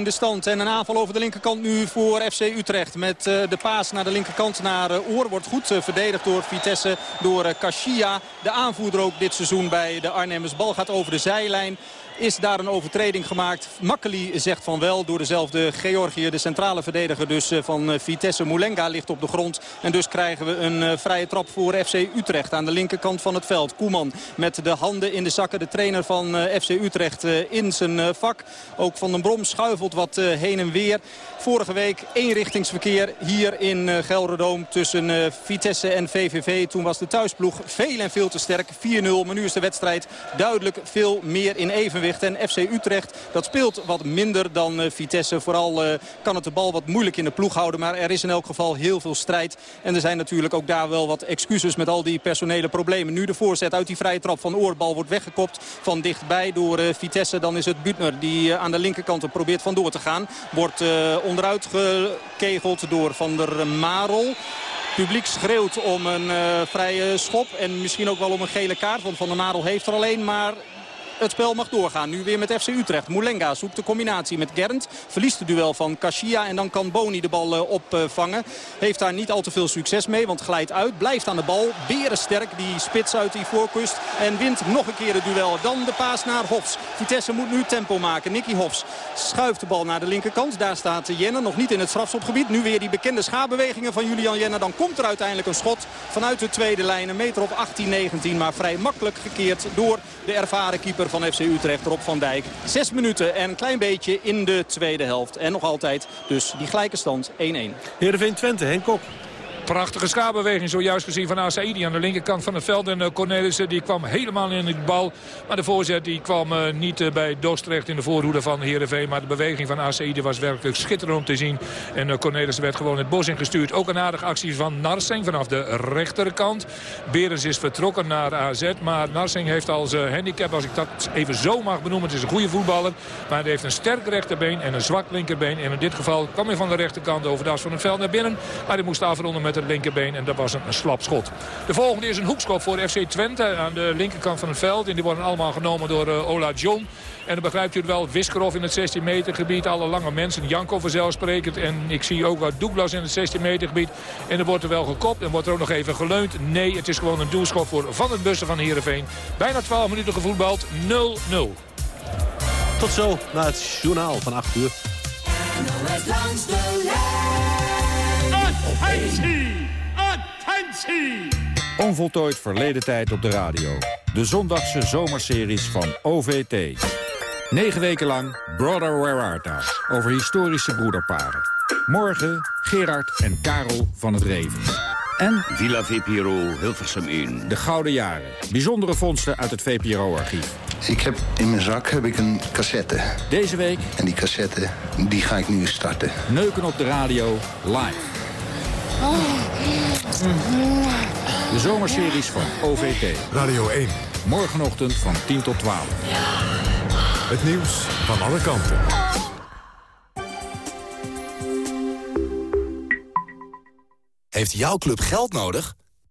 de stand. En een aanval over de linkerkant nu voor FC Utrecht. Met uh, de paas naar de linkerkant naar uh, Oor. Wordt goed uh, verdedigd door Vitesse, door Kashia. De aanvoerder ook dit seizoen bij de Arnhemmers. Bal gaat over de zijlijn. Is daar een overtreding gemaakt? Makkeli zegt van wel door dezelfde Georgië, de centrale verdediger dus van Vitesse. Moulenga ligt op de grond. En dus krijgen we een vrije trap voor FC Utrecht aan de linkerkant van het veld. Koeman met de handen in de zakken. De trainer van FC Utrecht in zijn vak. Ook Van den Brom schuifelt wat heen en weer. Vorige week eenrichtingsverkeer hier in Gelderdoom tussen Vitesse en VVV. Toen was de thuisploeg veel en veel te sterk. 4-0, maar nu is de wedstrijd duidelijk veel meer in evenwicht. En FC Utrecht, dat speelt wat minder dan Vitesse. Vooral kan het de bal wat moeilijk in de ploeg houden. Maar er is in elk geval heel veel strijd. En er zijn natuurlijk ook daar wel wat excuses met al die personele problemen. Nu de voorzet uit die vrije trap van Oorbal wordt weggekopt van dichtbij door Vitesse. Dan is het Butner die aan de linkerkant probeert vandoor te gaan. Wordt onderuit gekegeld door Van der Marel publiek schreeuwt om een uh, vrije schop. En misschien ook wel om een gele kaart. Want Van der Marel heeft er alleen. Maar het spel mag doorgaan. Nu weer met FC Utrecht. Moulenga zoekt de combinatie met Gernd. Verliest het duel van Kashia en dan kan Boni de bal eh, opvangen. Heeft daar niet al te veel succes mee, want glijdt uit. Blijft aan de bal. Berensterk, die spits uit die voorkust. En wint nog een keer het duel. Dan de paas naar Hofs. Vitesse moet nu tempo maken. Nicky Hofs schuift de bal naar de linkerkant. Daar staat Jenner nog niet in het strafschopgebied. Nu weer die bekende schaarbewegingen van Julian Jenner. Dan komt er uiteindelijk een schot vanuit de tweede lijn. Een meter op 18, 19. Maar vrij makkelijk gekeerd door de ervaren keeper van FC Utrecht, Rob van Dijk. Zes minuten en een klein beetje in de tweede helft. En nog altijd dus die gelijke stand 1-1. Heerenveen Twente, Henk Kok. Prachtige schaarbeweging zojuist gezien van Asaidi aan de linkerkant van het veld. En uh, Cornelissen die kwam helemaal in de bal. Maar de voorzet die kwam uh, niet uh, bij Dos terecht in de voorhoede van Heerenveen. Maar de beweging van Asaidi was werkelijk schitterend om te zien. En Cornelissen werd gewoon het bos ingestuurd. Ook een aardige actie van Narsing vanaf de rechterkant. Berens is vertrokken naar AZ. Maar Narsing heeft als handicap, als ik dat even zo mag benoemen. Het is een goede voetballer. Maar hij heeft een sterk rechterbeen en een zwak linkerbeen. En in dit geval kwam hij van de rechterkant over de as van het veld naar binnen. Maar hij moest afronden met het linkerbeen en dat was een, een slap schot. De volgende is een hoekschop voor FC Twente aan de linkerkant van het veld. En die worden allemaal genomen door uh, Ola John. En dan begrijpt u het wel, Wiskerov in het 16 meter gebied. Alle lange mensen, Jankov vanzelfsprekend. En ik zie ook wat Douglas in het 16 meter gebied. En er wordt er wel gekopt en wordt er ook nog even geleund. Nee, het is gewoon een doelschop voor Van het Bussen van Heerenveen. Bijna 12 minuten gevoetbald, 0-0. Tot zo, na het journaal van 8 uur. langs de lijn. Onvoltooid verleden tijd op de radio. De zondagse zomerseries van OVT. Negen weken lang Brother Where Art Thou? Over historische broederparen. Morgen Gerard en Karel van het Reven. En Villa VPRO Hilversum 1. De Gouden Jaren. Bijzondere vondsten uit het VPRO-archief. Ik heb in mijn zak heb ik een cassette. Deze week... En die cassette, die ga ik nu starten. Neuken op de radio, live. De zomerseries van OVT. Radio 1. Morgenochtend van 10 tot 12. Het nieuws van alle kanten. Heeft jouw club geld nodig?